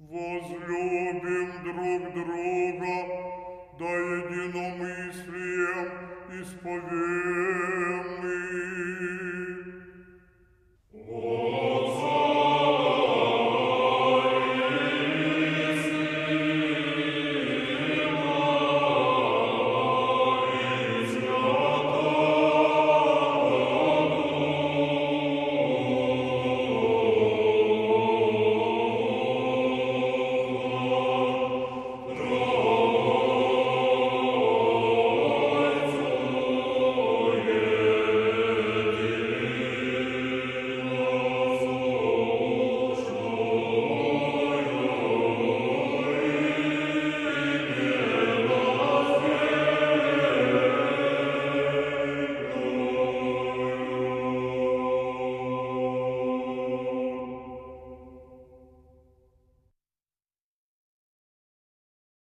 Возлюбим друг друга, да единомыслием исповедуем.